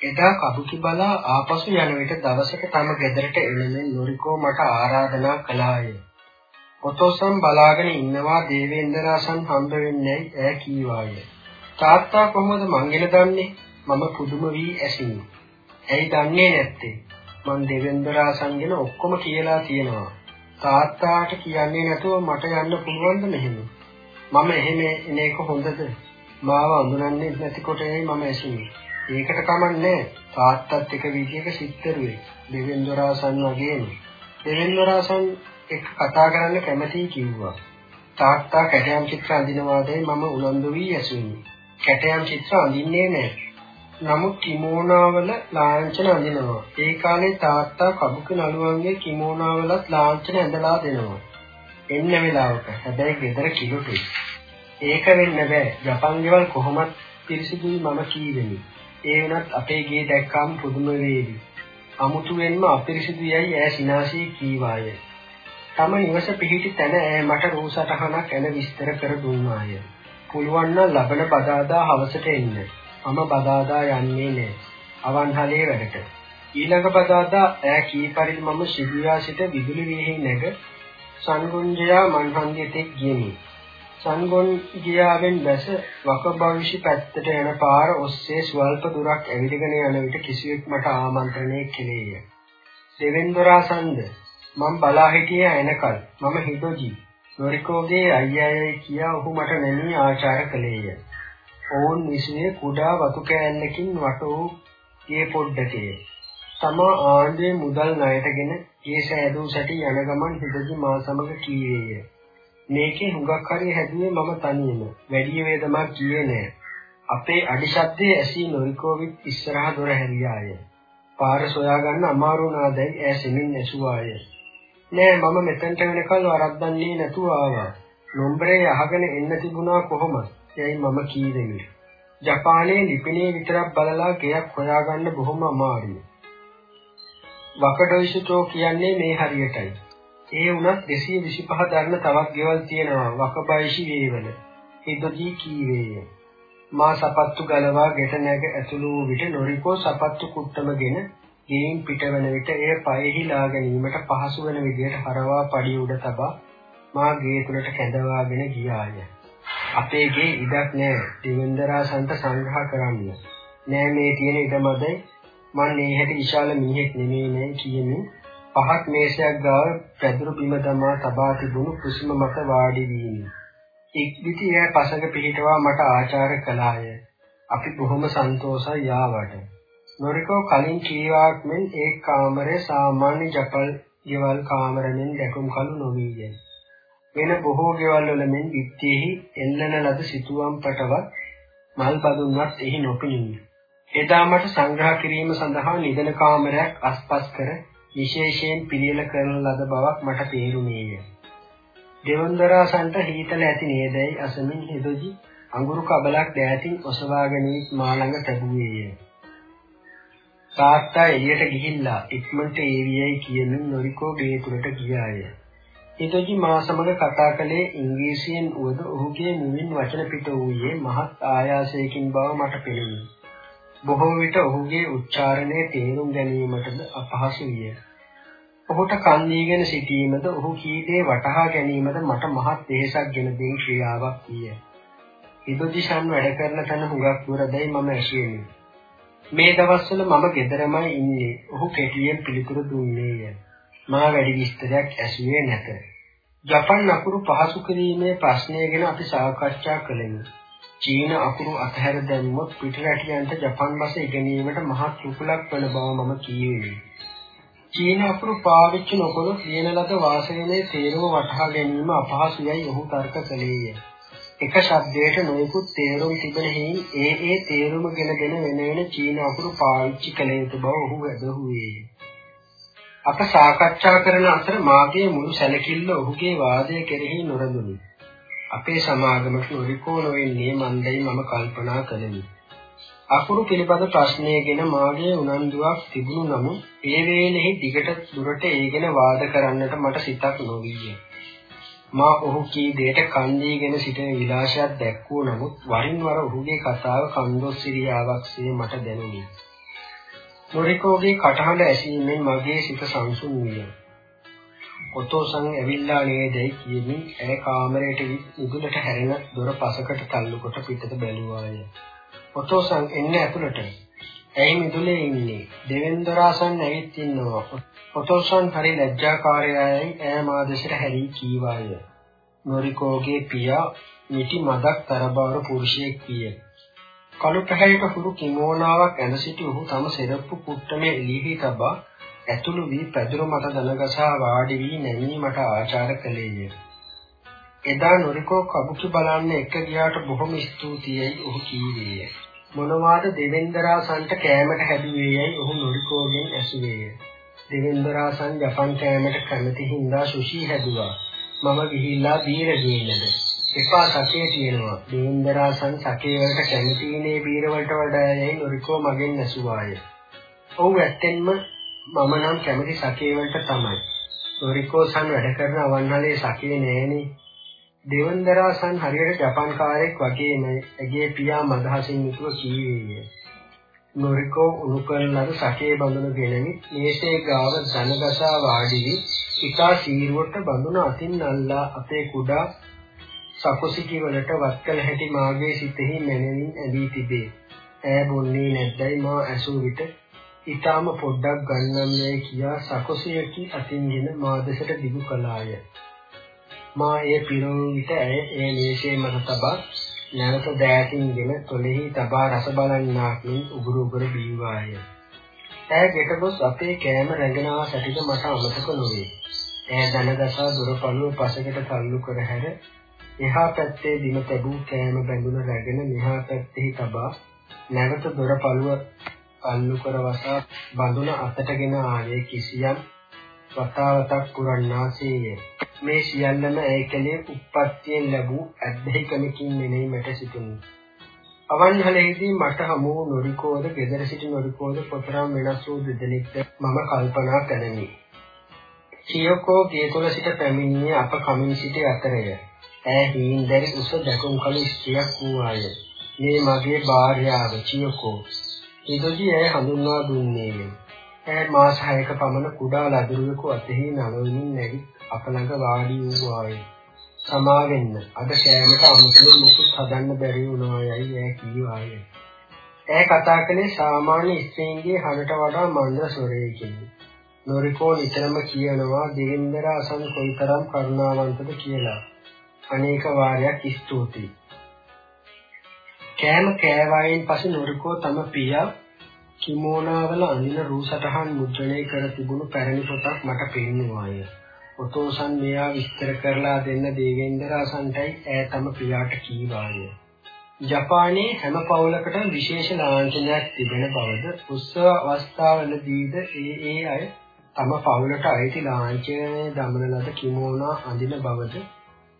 එදා කබුකි බලා ආපසු යන විට දවසක තම ගෙදරට එළෙමින් නොරිකෝ මට ආරාධනා කළාය. ඔතොසම් බලාගෙන ඉන්නවා දේවේන්ද්‍රාසන් හම්බ වෙන්නේ ඈ කීවාය. තාත්තා කොහොමද මංගෙන දන්නේ? මම පුදුම වී ඇසිනි. ඇයි දන්නේ නැත්තේ? මං දේවේන්ද්‍රාසන් ගැන ඔක්කොම කියලා තියෙනවා. තාත්තාට කියන්නේ නැතුව මට යන්න පුළුවන්ද මෙහෙම? මම එහෙම එන එක හොඳද? මාව අඳුරන්නේ නැතිකොට එයි මම ඇසුනේ. ඒකට කමන්නේ තාත්තත් එක විදියක සිත්තරුවේ. දෙවෙන්දොරාසන් වගේම. දෙවෙන්දොරාසන් එක්ක කතා කරන්න කැමතියි කිව්වා. තාත්තා කැටයම් චිත්‍ර අඳිනවාදයි මම උනන්දු වී ඇසුනේ. කැටයම් චිත්‍ර අඳින්නේ නැහැ. නමුත් කිමෝනාවල ලාංඡන අඳිනවා. ඒ කාලේ තාත්තා කබුක නළුවන්ගේ කිමෝනාවලත් ලාංඡන ඇඳලා දෙනවා. එන්න වෙලාවක. හැබැයි ගෙදර කිලුටුයි. ඒක වෙන්න බෑ. ජපන් ගෙවල් කොහොමත් පිරිසිදුයි මම කීවෙමි. ඒ වුණත් අපේ ගේ දැක්කාම පුදුම වේවි. අමුතුවෙන්ම අපිරිසිදු යයි ඈ සිනාසී කීවාය. තම නිවස පිහිටි තැන ඈ මට රූසටහනක් එන විස්තර කර දුන්නාය. පුළුවන් නම් ලබන බදාදා හවසට එන්න. මම බදාදා යන්නේ නෑ. අවන්හලේ වැඩට. ඊළඟ බදාදා ඈ කී පරිදි මම සිවියා සිට විදුලි වීහි නැග සංගුංජයා මන්හන්දියතෙක් ගියමි. සංගොන් ගියාවෙන් බැස වකභවිෂි පැත්තට යන පාර ඔස්සේ ස්වල්ප දුරක් ඇවිදගෙන යන විට කිසිවෙක් මට ආමන්ත්‍රණය කෙලේය. දෙවෙන්දොරාසන්ද මම බලා හිටියේ එනකල් මම හිතෝජි නොරිකෝගේ අයියායි කියා ඔහු මට නැමී ආචාර කළේය. ඔවුන් විශ්වයේ කුඩා වතු කෑල්ලකින් වටෝ ගේ පොඩ්ඩකේ. තම ආණ්ඩුවේ මුදල් ණයටගෙන ගේ සෑදූ සැටි යන ගමන් හිතෝජි මා සමග කීවේය. මේකේ හුඟක් හරිය හැදුවේ මම තනියම. වැඩි වේදමක් කියේ නෑ. අපේ අඩි ශබ්දයේ ඇසී නොරිකෝවිත් ඉස්සරහ දොර හැරියාය. පාර සොයා ගන්න අමාරු වුණාදැයි ඈ සෙමින් ඇසුවාය. නෑ මම මෙතනට වෙනකල් වරද්දන්නේ නැතුව ආවා. නොම්බරේ අහගෙන එන්න තිබුණා කොහොමද? යයි මම කීවෙමි. ජපානයේ ලිපිනේ විතරක් බලලා ගෙයක් හොයාගන්න බොහොම අමාරුයි. වකඩොයිෂුතෝ කියන්නේ මේ හරියටයි. ඒ වුණත් 225 දරන තවත් ගෙවල් තියෙනවා වකබයිෂි වේවල. හිදොජී කීවේය. මා සපත්තු ගලවා ගෙට නැග ඇතුළු වූ විට නොරිකෝ සපත්තු කුට්ටමගෙන ගෙයින් පිටවන විට එය පයෙහි ලා ගැනීමට පහසු වන විදිහට හරවා පඩි උඩ තබා මා ගේ තුලට කැඳවාගෙන ගියාය. අපේ ගේ ඉඩක් නෑ. දිවෙන්දරාසන්ට සංග්‍රහ කරන්න. නෑ මේ තියෙන ඉඩමදයි මන් මේ හැටි විශාල මිනිහෙක් නෙමෙයි නෑ කියමින් පහත් මේසයක් ගාව පැදුරු බිම දමා තබා තිබුණු කුසුම මත වාඩි වීමි. ඉක්බිති එය පසඟ පිහිටවා මට ආචාර කළාය. අපි බොහොම සන්තෝෂයි යාවට. නොරිකෝ කලින් කීවාක් මෙන් ඒ කාමරය සාමාන්‍ය ජපල් ගෙවල් කාමරෙන් දැකුම් කළු නොවිය. වෙන බොහෝ ගෙවල් වල මෙන් විත්තිෙහි එල්ලන ලද සිතුවම් පටවත් මල් බඳුන්වත් එහි නොපෙනුනි. එදා මට සංග්‍රහ කිරීම සඳහා නිදන කාමරයක් අස්පස් කර විශේෂයෙන් පිළියෙල කරන ලද බවක් මට තේරුණේය. දෙවන්දරාසන්ට හීතල ඇති නේදයි අසමින් හෙදොජි අඟුරු කබලක් දෑතින් ඔසවාගෙන මා ළඟ තැබුවේය. තාත්තා එළියට ගිහිල්ලා ඉක්මනට ඒවියයි කියමින් නොරිකෝ ගේ තුලට ගියාය. හෙදොජි මා සමග කතා කළේ ඉංග්‍රීසියෙන් වුවද ඔහුගේ මුවින් වචන පිට වූයේ මහත් ආයාසයකින් බව මට පෙනුනි. බොහෝ විට ඔහුගේ උච්චාරණය තේරුම් ගැනීමටද අපහසු විය. ඔහුට කන් දීගෙන සිටීමද ඔහු කී දේ වටහා ගැනීමද මට මහත් වෙහෙසක් ගෙන දෙන ක්‍රියාවක් විය. ඉදොදිශන් වැඩ කරන තැන හුඟක් දුරදයි මම ඇසුවෙමි. මේ දවස්වල මම ගෙදරමයි ඉන්නේ. ඔහු කෙටියෙන් පිළිතුරු දුන්නේය. මා වැඩි විස්තරයක් ඇසුවේ නැත. ජපන් අකුරු පහසු කිරීමේ ප්‍රශ්නය ගැන අපි සාකච්ඡා කළෙමු. චීන අකුරු අතහැර දැම්මොත් පිටරටියන්ට ජපන් භාෂා ඉගෙනීමට මහත් රුකුලක් වන බව මම කියවෙමි. චීන අකුරු පාවිච්චි නොකළොත් ලියන ලද වාසනයේ තේරුම වටහා ගැනීම අපහසුයයි ඔහු තර්ක කළේය. එක ශබ්දයට නොයෙකුත් තේරුම් තිබෙන හේයින් ඒ ඒ තේරුම ගෙන දෙන වෙන වෙන චීන අකුරු පාවිච්චි කළ යුතු බව ඔහු වැදහුවේ. අප සාකච්ඡා කරන අතර මාගේ මුළු සැලකිල්ල ඔහුගේ වාදය කෙරෙහි නොරඳුනි. අපේ සමාගමට නොරිකෝ නොවෙන්නේ මන්දයි මම කල්පනා කළෙමි. අකුරු පිළිබඳ ප්‍රශ්නයගෙන මාගේ උනන්දුවක් තිබුණු නමුත් ඒ වේලෙහි දිගට දුරට ඒ ගැන වාද කරන්නට මට සිතක් නොවිය. මා ඔහු කී දෙයට කන් දීගෙන සිටින විලාසයක් දැක්වූ නමුත් වරින් වර ඔහුගේ කතාව කන්දොස් සිරියාවක්සේ මට දැනුනි. නොරිකෝගේ කටහඬ ඇසීමෙන් මගේ සිත සංසුන් විය. ඔතෝසන් ඇවිල්ලා නේදයි කියමින් ඇය කාමරයට ඉදුලට හැරෙන දොර පසකට තල්ලු කොට පිටත බැලුවාය. ඔතෝසන් එන්නේ ඇතුළට. ඇයි මිදුලේ ඉන්නේ? දෙවෙන්දරාසන් ඇවිත් ඉන්නවා. ඔතෝසන් හරි ලැජ්ජාකාරයයි ඈ මා දෙසට හැරී කීවාය. නොරිකෝගේ පියා මිටි මදක් තරබාර පුරුෂයෙක් විය. කළු පැහැයට හුරු කිමෝනාවක් ඇඳ සිටි ඔහු තම සෙරප්පු කුට්ටමේ එළියෙහි තබා ඇතුළු වී පැදුරු මත දනගසා වාඩි වී නැමීමට ආචාර කළේය. එදා නොරිකෝ කබුකි බලන්න එක ගියාට බොහොම ස්තුතියි ඔහු කීවේය. මොනවාද දෙවෙන්දරාසන්ට කෑමට හැදුවේයයි ඔහු නොරිකෝගෙන් ඇසුවේය. දෙවෙන්දරාසන් ජපන් කෑමට කැමති හින්දා සුෂි හැදුවා. මම ගිහිල්ලා බීර ගේන්නද. එපා සකේ තියෙනවා. දෙවෙන්දරාසන් සකේ වලට කැමතිනේ බීර වලට වඩා යයි නොරිකෝ මගෙන් ඇසුවාය. ඔව් ඇත්තෙන්ම මම නම් කැමති සකේ වලට තමයි. නොරිකෝසන් වැඩ කරන අවන්හලේ සකේ නෑනේ. දෙවන්දරාසන් හරියට ජපන් කාරයෙක් වගේම ඇගේ පියා මදහසින් යුතුව කීවේය. නොරිකෝ උණු කරන ලද සකේ බඳුන ගෙනවි මේසේ ගාව ධනගසා වාඩි වී ඉතා සීරුවට බඳුන අතින් අල්ලා අපේ කුඩා සකුසිකි වලට වත් කළ හැටි මාගේ සිතෙහි මැනවින් ඇදී තිබේ. ඈ බොන්නේ නැද්දයි මා ඇසූ විට ඊටාම පොඩ්ඩක් ගන්නම් යයි කියා සකොසියකි අතින්ගෙන මා දෙසට දිගු කළාය. මා ඒ පිරුණු විට ඇය ඒ මේෂේ මත තබා නැවත දෑතින්ගෙන තොලෙහි තබා රස බලන්නාක් මෙන් උගුරු උගුරු බීවාය. ඇය ගෙට ගොස් අපේ කෑම රැගෙනවා සැටිද මට අමතක නොවේ. ඇය දනදසා දොරපළුව පසකට තල්ලු කර හැර එහා පැත්තේ දින තැබූ කෑම බැඳුන රැගෙන මෙහා පැත්තෙහි තබා නැවත දොරපළුව අල්ලු කර වසා බඳුන අතටගෙන ආයේ කිසියම් වතාවතක් පුරන්නාසේය. මේ සියල්ලම ඒ කලේ උප්පත්තියෙන් ලැබූ අධ්‍යයකමකින් මෙනෙහි මට සිතුනි. අවන්හලේදී මට හමු වූ නොරිකෝද ගෙදර සිටි නොරිකෝද කොතරම් වෙනස් වූ දෙදෙනෙක්ද මම කල්පනා කළෙමි. චියෝකෝ ගේ තුල සිට පැමිණියේ අප කමින් සිටි අතරය. ඈ හීන්දරි උස දැකුම් කළු ස්ත්‍රියක් වූ ආය. මේ මගේ භාර්යාව චියෝකෝ. ඉදදී ඇය හඳුන්වා දුන්නේය. ඇය මාස 6ක පමණ කුඩා ලදරුවෙකු අතෙහි නලවමින් නැගි අප ළඟ වාඩි වූ ආයේ. සමාවෙන්න අද කෑමට අමුතුවෙන් මුකුත් හදන්න බැරි වුණා යයි ඇය කීවාය. ඇය කතා කළේ සාමාන්‍ය ස්ත්‍රීන්ගේ හඬට වඩා මන්ද ස්වරයකින්. නොරිකෝ නිතරම කියනවා දෙවින්දර අසන් කොයිතරම් කරුණාවන්තද කියලා. අනේක වාරයක් ස්තුතියි. කෑම කෑවායින් පස්සේ නොරිකෝ තම පියා කිමෝනාවල අඳින රූ සටහන් මුද්‍රණය කර තිබුණු පැරණි පොතක් මට පෙන්නුවාය. ඔතෝසන් මෙයා විස්තර කරලා දෙන්න දේවෙන්දර අසන්ටයි ඈ තම පියාට කීවාය. ජපානයේ හැම පවුලකටම විශේෂ ලාංඡනයක් තිබෙන බවද උත්සව අවස්ථාවලදීද ඒ ඒ අය තම පවුලට අයිති ලාංඡනය දමන ලද කිමෝනා අඳින බවද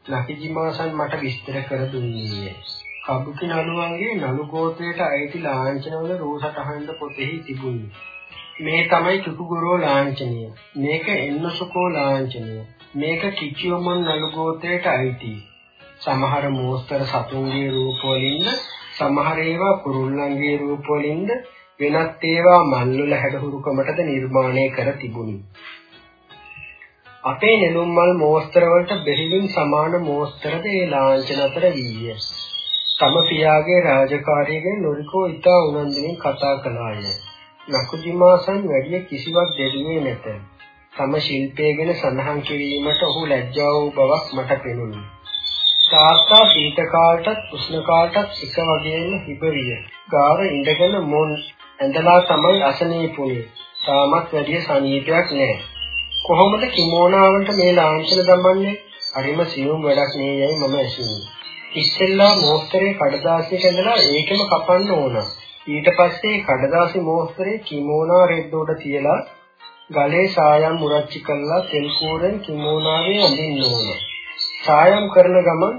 නකිජිමාසන් මට විස්තර කර දුන්නේය. කබුකි නළුවන්ගේ නළු ගෝත්‍රයට අයිති ලාංඡනවල රෝසටහන්ද පොතෙහි තිබුණි. මේ තමයි චුටුගොරෝ ලාංඡනය. මේක එන්නසුකෝ ලාංඡනය. මේක කිචියොමන් නළු ගෝත්‍රයට අයිති. සමහර මෝස්තර සතුන්ගේ රූප වලින්ද සමහර ඒවා කුරුල්ලන්ගේ රූප වලින්ද වෙනත් ඒවා මල්වල හැඩහුරුකමටද නිර්මාණය කර තිබුණි. අපේ නෙළුම් මල් මෝස්තර වලට බෙහෙවින් සමාන මෝස්තරද ඒ ලාංඡන අතර වීය. තම පියාගේ රාජකාරියගෙන් නොරිකෝ ඉතා උනන්දුවෙන් කතා කළාය. නකුජිමාසන් වැඩි කිසිවක් දෙන්නේ නැත. තම ශිල්පය ගැන සඳහන් කිරීමට ඔහු ලැජ්ජා වූ බවක් මට පෙනුනි. තාත්තා සීත කාලටත් උෂ්ණ කාලටත් එක වගේම හිබවිය. ගාව ඉඳගෙන මොන් ඇඳලා තමයි අසනීපුනේ. තාමත් වැඩි සනීපයක් නැහැ. කොහොමද කිමෝනාවන්ට මේ ලාංඡන දමන්නේ? හරිම සියුම් වැඩක් නේ යයි මම ඇසුනේ. ඉස්සෙල්ලා මෝස්තරේ කඩදාසියක ඇඳලා ඒකෙම කපන්න ඕන. ඊට පස්සේ කඩදාසි මෝස්තරේ කිමෝනා රෙද්දෝඩ තියලා ගලේ සායම් මුරච්චි කරලා තෙල් කූරෙන් කිමෝනාවේ අඳින්න ඕන. සායම් කරන ගමන්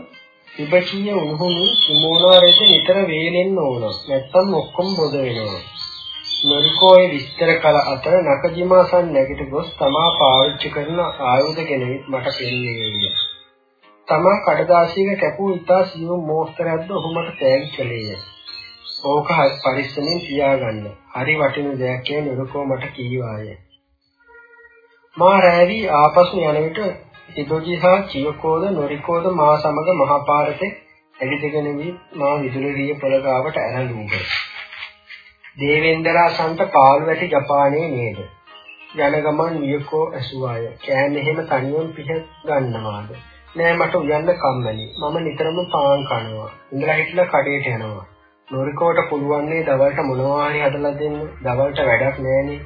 ඉබචිය උණුහුණු කිමෝනා රෙද්ද නිතර වේලෙන්න ඕන. නැත්තම් ඔක්කොම බොද වෙනවා. නොරිකෝයේ විස්තර කළ අතර නකජිමාසන් නැගිට ගොස් තමා පාවිච්චි කරන ආයුධ ගෙනවිත් මට පෙන්නේ තමා කඩදාසියක කැපූ ඉතා සියුම් මෝස්තරයක්ද ඔහු මට තෑගි කළේය. ඕක පරිස්සමෙන් තියාගන්න. හරි වටින දෙයක් කියන නුරුකෝ මට කීවාය. මා රැවි ආපසු යන විට හිදෝජි හා චියකෝද නොරිකෝද මා සමග මහපාරතේ ඇවිදගෙන වී මා විදුලිය පොළ ගාවට ඇරලුවා. දේවෙන්දරා සන්ත පාළු වැටි ජපානයේ නේද? යන ගමන් වියකෝ ඇසුවාය. කෑම එහෙම තනියම පිහ ගන්නවාද? නෑ මට උයන්න කම්මැලි. මම නිතරම පාන් කනවා. ඉඳලා හිටලා කඩේට යනවා. නොරිකෝට පුළුවන් නේ දවල්ට මොනවා හරි හදලා දෙන්න. දවල්ට වැඩක් නෑනේ.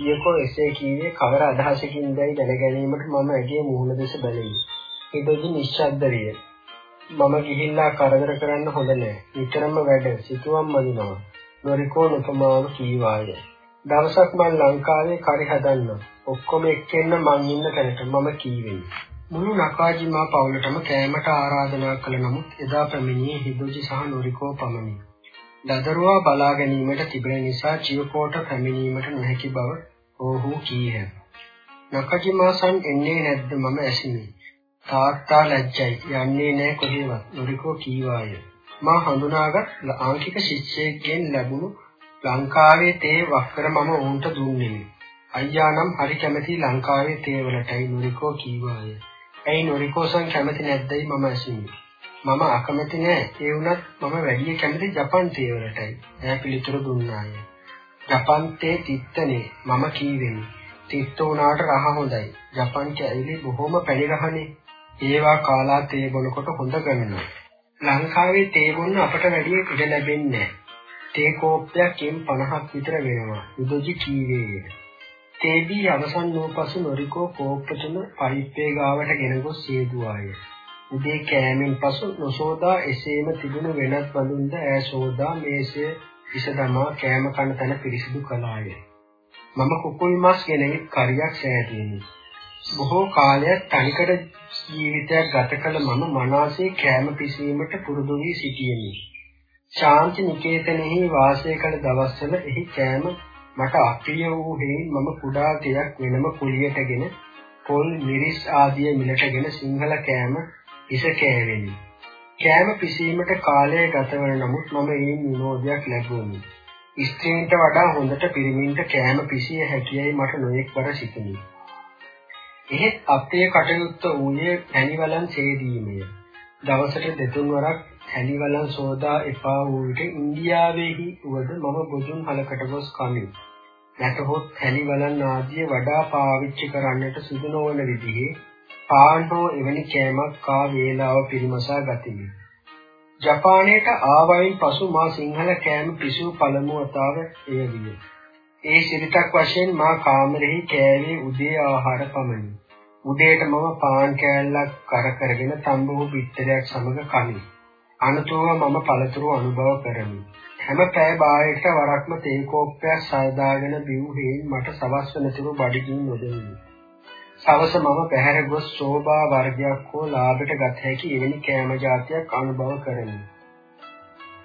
ඊයකෝ එසේ කීවේ කවර අදහසකින් දැයි දැන ගැනීමට මම ඇගේ මුහුණ දෙස බැලුවේ. ඊටදී නිශ්ශබ්ද විය. මම ගිහිල්ලා කරදර කරන්න හොඳ නෑ. නිතරම වැඩ සිතුවම් මදිනවා. නොරිකෝ නොතමාව කීවාය. දවසක් මම ලංකාවේ කරි හදන්න. ඔක්කොම එක්කෙන්න මං ඉන්න තැනට මම කීවේ. මුළු නකාජිමා පවුලටම කෑමට ආරාධනා කළ නමුත් එදා පැමිණියේ හිදෝජි සහ නොරිකෝ පමණි. දදරුවා බලා ගැනීමට තිබෙන නිසා චියකෝට පැමිණීමට නොහැකි බව ඔහු කීහ. නකජිමාසන් එන්නේ නැද්ද මම ඇසිනි. තාත්තා ලැජ්ජයි යන්නේ නැහැ කොහෙවත් නොරිකෝ කීවාය. මා හඳුනාගත් ආංකික ශිෂ්‍යයෙක්ගෙන් ලැබුණු ලංකාවේ තේ වක්කර මම උන්ට දුන්නේ. අයියා නම් හරි කැමති ලංකාවේ තේ වලටයි නොරිකෝ කීවාය. ඇයි නොරිකෝසන් කැමති නැද්දයි මම ඇසුනේ. මම අකමැති නෑ. ඒ වුණත් මම වැඩි කැමති ජපන් තේ වලටයි. ඈ පිළිතුරු දුන්නාය. ජපන් තේ තිත්තනේ මම කීවෙමි. තිත්ත උනාට රහ හොඳයි. ජපන් කැයිලි බොහොම පැණි රහනේ. ඒවා කාලා තේ බොනකොට හොඳ ගන්නවා. ලංකාවේ තේ බොන්න අපට වැඩි ඉඩ ලැබෙන්නේ නැහැ. තේ කෝප්පයක් එම් 50ක් විතර වෙනවා. උදොජි කීවේය. තේබී අවසන් වූ පසු නොරිකෝ කෝප්පතුන පයිප්පේ ගාවට ගෙන ගොස් සේදුවාය. උදේ කෑමෙන් පසු නොසෝදා එසේම තිබුණු වෙනත් බඳුන්ද ඈ සෝදා මේසය ඉස දමා කෑම කන තැන පිරිසිදු කළාය. මම කුකුල් මස් ගෙනවිත් කරියක් සෑදීමි. බොහෝ කාලයක් තනිකඩ ජීවිතයක් ගත කළ මම මනසේ කෑම පිසීමට පුරුදු වී සිටියෙමි. ශාන්ති නිකේතනෙහි වාසය කළ දවස්වල එහි කෑම මට අප්‍රිය වූ හේයින් මම කුඩා දෙයක් වෙනම කුලියටගෙන පොල් මිරිස් ආදිය මිලටගෙන සිංහල කෑම ඉස කෑවෙමි. කෑම පිසීමට කාලය ගතවන නමුත් මම ඒ විනෝදයක් ලැබුවෙමි. ස්ත්‍රීන්ට වඩා හොඳට පිරිමින්ට කෑම පිසිය හැකියයි මට නොයෙක්වර සිතුනි. එහෙත් අපේ කටයුත්ත වූයේ පැණිවලන් සේදීමය. දවසට දෙතුන් වරක් පැණිවලන් සෝදා එපා වූ විට ඉන්දියාවේහි වුවද මම බොජුන් හලකට ගොස් කමි. නැතහොත් පැණිවලන් ආදිය වඩා පාවිච්චි කරන්නට සුදු නොවන විදිහේ පාන් හෝ එවැනි කෑමක් කා වේලාව පිරිමසා ගතිමි. ජපානයට ආවයින් පසු මා සිංහල කෑම පිසූ පළමු වතාව එය විය. ඒ සිරිතක් වශයෙන් මා කාමරෙහි කෑවේ උදේ ආහාර පමණි. උදේට මම පාන් කෑල්ලක් කර කරගෙන තඹුහු පිටරයක් සමග කමි. අනතුරුව මම පළතුරු අනුභව කරමි. හැම පැය භාගයකට වරක්ම තේ කෝප්පයක් සාදාගෙන බිව් හේන් මට සවස් වෙනතුරු බඩගිනි නොදෙන්නේ. සවස මම පැහැර ගොස් සෝභා වර්ගයක් හෝ ලාභයට ගත හැකි එවැනි කෑම જાතියක් අනුභව කරමි.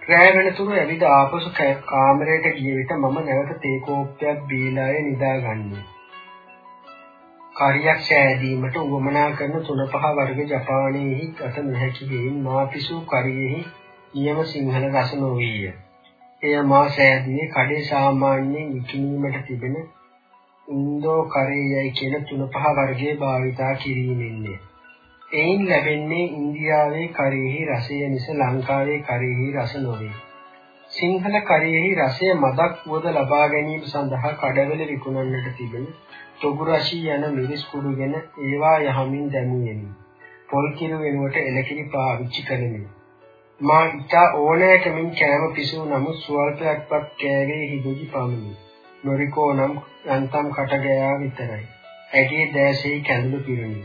රැය වෙනතුරු ඇවිද ආපසු කාමරයට ගිය විට මම නැවත තේ කෝප්පයක් බීලාය නිදාගන්නේ. කාර්යයක් සෑදීමට උවමනා කරන තුන පහ වර්ග ජපානයේහි ගත නොහැකි හේයින් මා පිසු කාර්යෙහි නියම සිංහල රස නොවිය. එය මා සෑදී කඩේ සාමාන්‍යයෙන් විකිණීමට තිබෙන ඉන්දෝ කරේයයි කියන තුන පහ වර්ගයේ භාවිතා කිරීමෙන්නේ. එයින් ලැබෙන්නේ ඉන්දියාවේ කරේහි රසය මිස ලංකාවේ කරේහි රස නොවේ. සිංහල කරේහි රසය මදක් වුවද ලබා ගැනීම සඳහා කඩවල විකුණන්නට තිබෙන තොගු රසී යන මිරිස් කුඩුගෙන ඒවා යහමින් දැමුවෙමි. පොල් කිරි වෙනුවට එලකිරි පාවිච්චි කරමි. මා ඉතා ඕනෑකමින් කෑම පිසූ නමුත් ස්වල්පයක්වත් කෑවේ හිදෙදි පමණි. නොරිකෝ නම් යන්තම් කට ගෑ විතරයි. ඇගේ දැසෙහි කැඳුළු පිරුණි.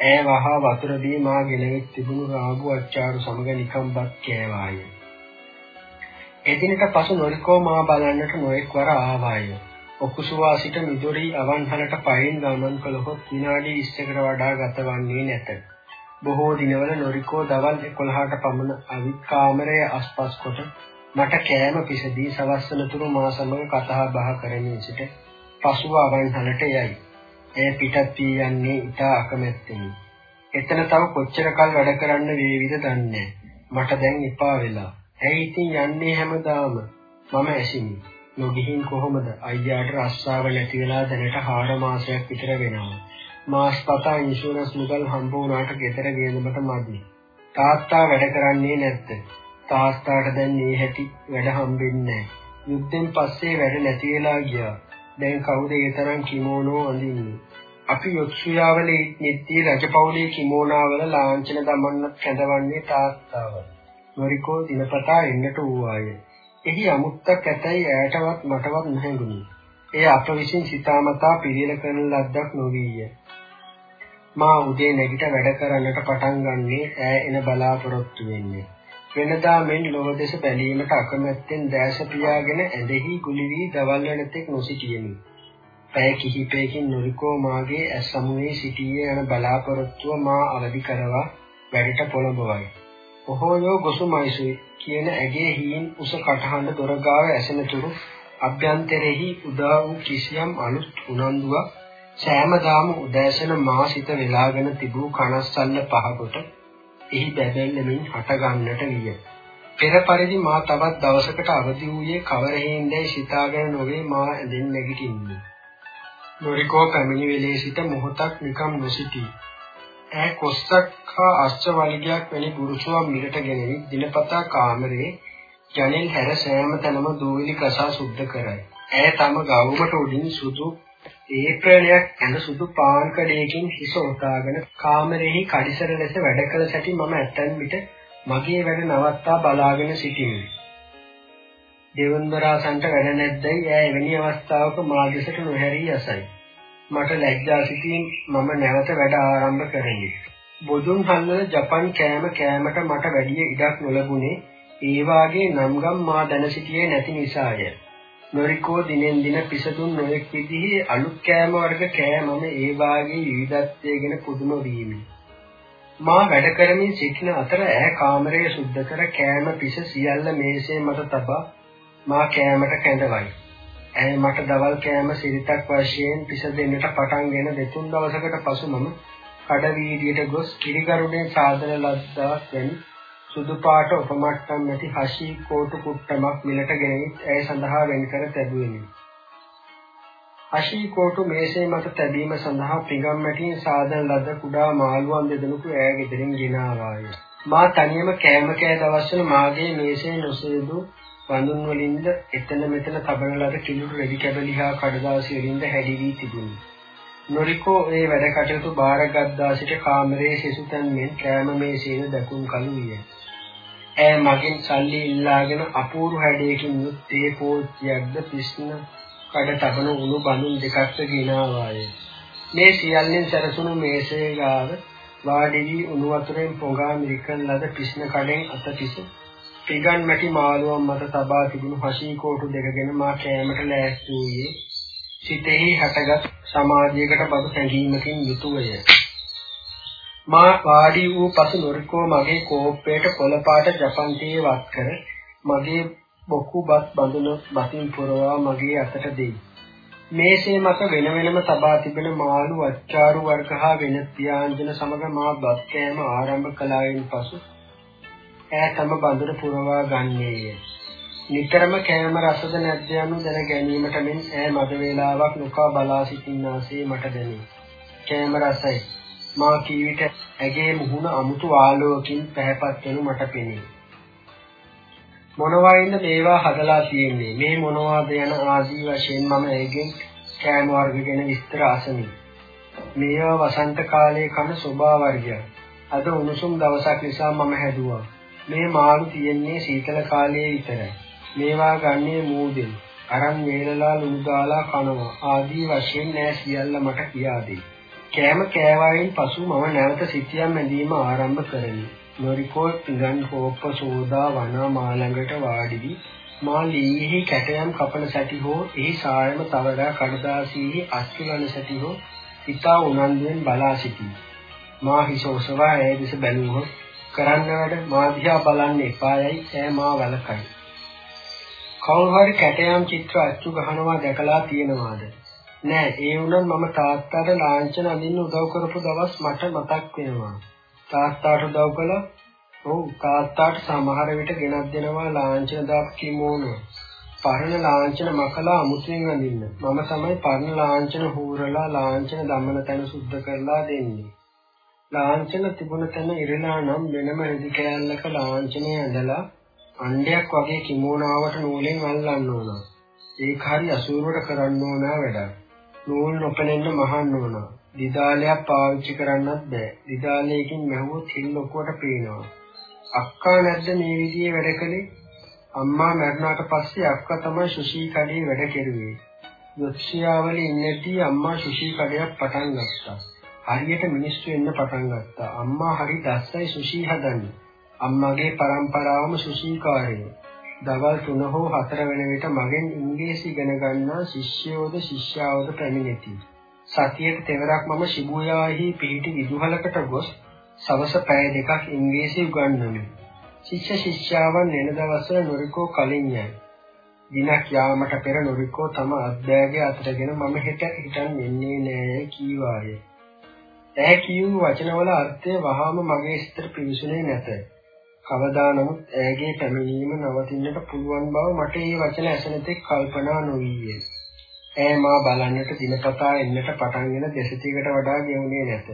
ඈ වහා වතුර දී මා ගෙනවිත් තිබුණු රාගු අච්චාරු සමග නිකම්බත් කෑවාය. එදිනට පසු නොරිකෝ මා බලන්නට නොඑක් වර ආවාය. ඔකුසුවා සිට මිදුරි අවන්හලට පයින් ගමන් කළහොත් විනාඩි 20කට වඩා ගතවන්නේ නැත. බොහෝ දිනවල නොරිකෝ දවල් 11ට පමණ අවිත් කාමරයේ අස්පස් කොට මට කෑම පිසදී සවස්වනතුරු මා සමග කතා බහ කරමින් සිට පසුව අවන්හලට යයි. එය පිටත් වී යන්නේ ඉතා අකමැත්තෙනි. එතන තව කොච්චර කල් වැඩ කරන්න වේවිද දන්නේ මට දැන් එපා වෙලා. ඇයි ඉතින් යන්නේ හැමදාම? මම ඇසිනි. නොගිහින් කොහොමද? අයියාට රස්සාව නැති වෙලා දැනට 4 මාසයක් විතර වෙනවා. මාස් පතා ඉන්ෂුරන්ස් මුදල් හම්බ වුණාට ගෙදර ගේනකට මදි. තාත්තා වැඩ කරන්නේ නැද්ද? තාත්තාට දැන් මේ හැටි වැඩ හම්බෙන්නේ නැහැ. යුද්ධෙන් පස්සේ වැඩ නැති වෙලා ගියා. දැන් කවුද ඒ තරම් කිමෝනෝ අඳින්නේ? අපි යොත්සුයාවල නිත්‍ය රජපෞලේ කිමෝනාවල ලාංඡන දමන්නත් කැඳවන්නේ තාත්තාව. නොරිකෝ දිනපතා එන්නට වූවාය. එහි අමුත්තක් ඇතැයි ඈටවත් මටවත් නැහැඟුණි. එය අප විසින් සිතාමතා පිළිල කරන ලද්දක් නොවිය. මා උදේ නැගිට වැඩ කරන්නට පටන් ගන්නේ ඈ එන බලාපොරොත්තු වෙන්නේ. වෙනදා මෙන් ලොව දෙස බැලීමට අකමැත්තෙන් දැස පියාගෙන ඇදෙහි ගුලි වී දවල් වෙනතෙක් නොසිටියෙමි. පැය කිහිපයකින් නොරිකෝ මාගේ ඇස් සමුවේ සිටියේ යන බලාපොරොත්තුව මා අවදි කරවා වැඩට පොළඹවයි. ඔහොයෝ ගොසුමයිසුයි කියන ඇගේ හීන් උස කටහඬ දොරගාව ඇසෙනතුරු අභ්‍යන්තරෙහි උදා වූ කිසියම් අලුත් උනන්දුවක් සෑමදාම උදෑසන මා සිත වෙලාගෙන තිබූ කනස්සල්ල පහකොට එහි බැබැල්ලමින් හට ගන්නට විය. පෙර පරිදි මා තවත් දවසකට අවදි වූයේ කවර හේන්දයි සිතාගෙන නොවේ මා ඇඳෙන් නැගිටින්නේ. නොරිකෝ පැමිණි වෙලේ සිට මොහොතක් නිකම් නොසිටී. ඈ කොස්සක් හා අස්ස වලිගයක් වැනි පුරුෂුවක් මිලට ගෙනවි දිනපතා කාමරේ ජනෙල් හැර සෑම තැනම දූවිලි කසා සුද්ධ කරයි. ඇය තම ගවුමට උඩින් සුදු ඒප්‍රේලයක් ඇඳ සුදු පාන් කඩේකින් හිස ඔතාගෙන කාමරෙහි කඩිසර ලෙස වැඩ කළ සැටි මම ඇතැන් විට මගේ වැඩ නවත්තා බලාගෙන සිටිමි. දෙවන්දරාසන්ට වැඩ නැද්දයි ඈ එවැනි අවස්ථාවක මා දෙසට නොහැරී යසයි. මට ලැජ්ජා සිටින් මම නැවත වැඩ ආරම්භ කරමි. බොදුන් හල්වල ජපන් කෑම කෑමට මට වැඩි ඉඩක් නොලැබුණේ ඒ වාගේ නම්ගම් මා දැන සිටියේ නැති නිසාය. නොරිකෝ දිනෙන් දින පිසතුන් නොයෙක් විදිහේ අලුත් කෑම වර්ග කෑමම ඒ වාගේ විවිධත්වය ගැන පුදුම වීමි. මා වැඩ කරමින් සිටින අතර ඈ කාමරය සුද්ධ කර කෑම පිස සියල්ල මේසේ මත තබා මා කෑමට කැඳවයි. ඇය මට දවල් කෑම සිරිතක් වශයෙන් පිස දෙන්නට පටන්ගෙන දෙතුන් දවසකට පසු මම කඩ වීදියට ගොස් කිරිගරුඩේ සාදන ලද්දාක් වැනි සුදු පාට උපමට්ටම් නැති හෂි කෝටු කුට්ටමක් මිලට ගෙනවිත් ඇය සඳහා වෙන් කර තැබුවෙමි. හෂි කෝටු මේසේ මත තැබීම සඳහා පිඟම් මැටින් සාදන ලද කුඩා මාළුවන් දෙදෙනෙකු ඇය ගෙදරින් ගෙන ආවාය. මා තනියම කෑම කෑ දවස්වල මාගේ මේසේ නොසේදු වඳුන් වලින්ද එතන මෙතන තබන ලද කිලුට රෙදි කැබලි හා කඩදාසි වලින්ද හැඩි වී තිබුණි. නොරිකෝ ඒ වැඩ කටයුතු බාරගත්දා සිට කාමරයේ සිසුතන් මෙන් කෑම මේසේද දකුම් කළු විය. ඈ මගෙන් සල්ලි ඉල්ලාගෙන අපූර්ව හැඩයකින් යුත් තේ පෝච්චියක්ද පිස්න කඩ තබන උණු බඳුන් දෙකක්ද ගෙනාවාය. මේ සියල්ලෙන් සැරසුණු මේසේ ගාව වාඩි වී උණු වතුරෙන් පොඟා මිරිකන් ලද පිස්න කඩෙන් අත පිස පිගන් මැටි මාළුවන් මත තබා තිබුණු හෂී කෝටු දෙකගෙන මා කෑමට ලෑස්ති වූයේ සිතෙහි හටගත් සමාධියකට බඳු හැඟීමකින් යුතුවය. මා වාඩි වූ පසු නොරිකෝ මගේ කෝප්පයට කොළපාට ජපන් තේ වත් කර මගේ බොකු බත් බඳුන බතින් පුරවා මගේ අතට දෙයි. මේසේ මත වෙන වෙනම තබා තිබෙන මාළු අච්චාරු වර්ග හා වෙන ව්‍යාංජන සමග මා බත් කෑම ආරම්භ කළායින් පසු ඈ තම බඳුන පුරවා ගන්නේය. නිතරම කෑම රසද නැද්ද යනු දැන ගැනීමට මෙන් ඈ මද වේලාවක් නොකා බලා සිටින්නාසේ මට දැනේ. කෑම රසයි. මා කී විට ඇගේ මුහුණ අමුතු ආලෝකකින් පැහැපත් වෙනු මට පෙනේ. මොනවායින්ද මේවා හදලා තියෙන්නේ? මේ මොනවාද යන ආදී වශයෙන් මම ඇගෙන් කෑම වර්ග ගැන විස්තර අසමි. මේවා වසන්ත කාලයේ කන සෝභා වර්ගයක්. අද උණුසුම් දවසක් නිසා මම හැදුවා. මේ මාළු තියෙන්නේ සීතල කාලයේ විතරයි. මේවා ගන්නේ මූදෙන්. අරන් වේලලා ලුණු දාලා කනවා ආදී වශයෙන් නෑ සියල්ල මට කියා දෙයි. කෑම කෑවායින් පසු මම නැවත සිටියම් ඇඳීම ආරම්භ කරමි. නොරිකෝ ඉඟන් හෝප්ප සෝදා වනා මා ළඟට වාඩි වී මා ලීහි කැටයම් කපන සැටි හෝ එහි සායම තවරා කඩදාසියෙහි අස්තිවන සැටි හෝ ඉතා උනන්දුවෙන් බලා සිටී. මා හිස ඔසවා ඇය දෙස බැලුවොත් කරන්න වැඩ මා දිහා බලන්න එපායයි ඈ මා වලකයි. කවුරු හරි කැටයම් චිත්‍ර අච්චු ගහනවා දැකලා තියෙනවාද? නෑ ඒ වුණත් මම තාත්තාට ලාංඡන අඳින්න උදව් කරපු දවස් මට මතක් වෙනවා. තාත්තාට උදව් කළා ඔව් තාත්තාට සමහර විට ගෙනත් දෙනවා ලාංඡන දාපු කිමෝනෝ. පරණ ලාංඡන මකලා අමුතුවෙන් අඳින්න. මම තමයි පරණ ලාංඡන හූරලා ලාංඡන දමන තැන සුද්ධ කරලා දෙන්නේ. ලාංඡන තිබුණ තැන ඉරලා නම් වෙනම රෙදි කෑල්ලක ලාංඡනය ඇඳලා අණ්ඩයක් වගේ කිමෝනාවට නූලෙන් අල්ලන්න ඕන. ඒක හරි අසූරුවට කරන්න ඕන වැඩක්. නූල් නොපෙනෙන්න මහන්න ඕන. දිදාලයක් පාවිච්චි කරන්නත් බෑ. දිදාලයකින් මැහුවොත් හිල් ලොකුවට පේනවා. අක්කා නැද්ද මේ විදිහේ වැඩ කළේ? අම්මා මැරුණාට පස්සේ අක්කා තමයි සුෂී කඩේ වැඩ කෙරුවේ. යොක්ෂියාවල ඉන්නදී අම්මා සුෂී කඩයක් පටන් ගත්තා. හරියට මිනිස්සු එන්න පටන් ගත්තා. අම්මා හරි දැස්සයි සුෂී හදන්නේ. අම්මාගේ පරම්පරාවම සුෂීකාරයෝ. දවල් 3 හෝ 4 වෙන විට මගෙන් ඉංග්‍රීසි ඉගෙන ගන්නා ශිෂ්‍යයෝද ශිෂ්‍යාවෝද පැමිණෙති. සතියට තෙවරක් මම ශිබුයාහි පිහිටි විදුහලකට ගොස් සවස පැය දෙකක් ඉංග්‍රීසි උගන්වමි. ශිෂ්‍ය ශිෂ්‍යාවන් එන දවස්වල නොරිකෝ කලින් යයි. දිනක් යාමට පෙර නොරිකෝ තම අත්බෑගය අතටගෙන මම හෙට හිටන් එන්නේ නෑ කීවාය. ඈ කියූ වචනවල අර්ථය වහාම මගේ සිතට පිවිසුනේ නැත. කවදා නමුත් ඇයගේ පැමිණීම නවතින්නට පුළුවන් බව මට ඒ වචන ඇසෙන තෙක් කල්පනා නොවියේ. ඈ මා බලන්නට දිනපතා එන්නට පටන්ගෙන දෙසතියකට වඩා ගෙවුනේ නැත.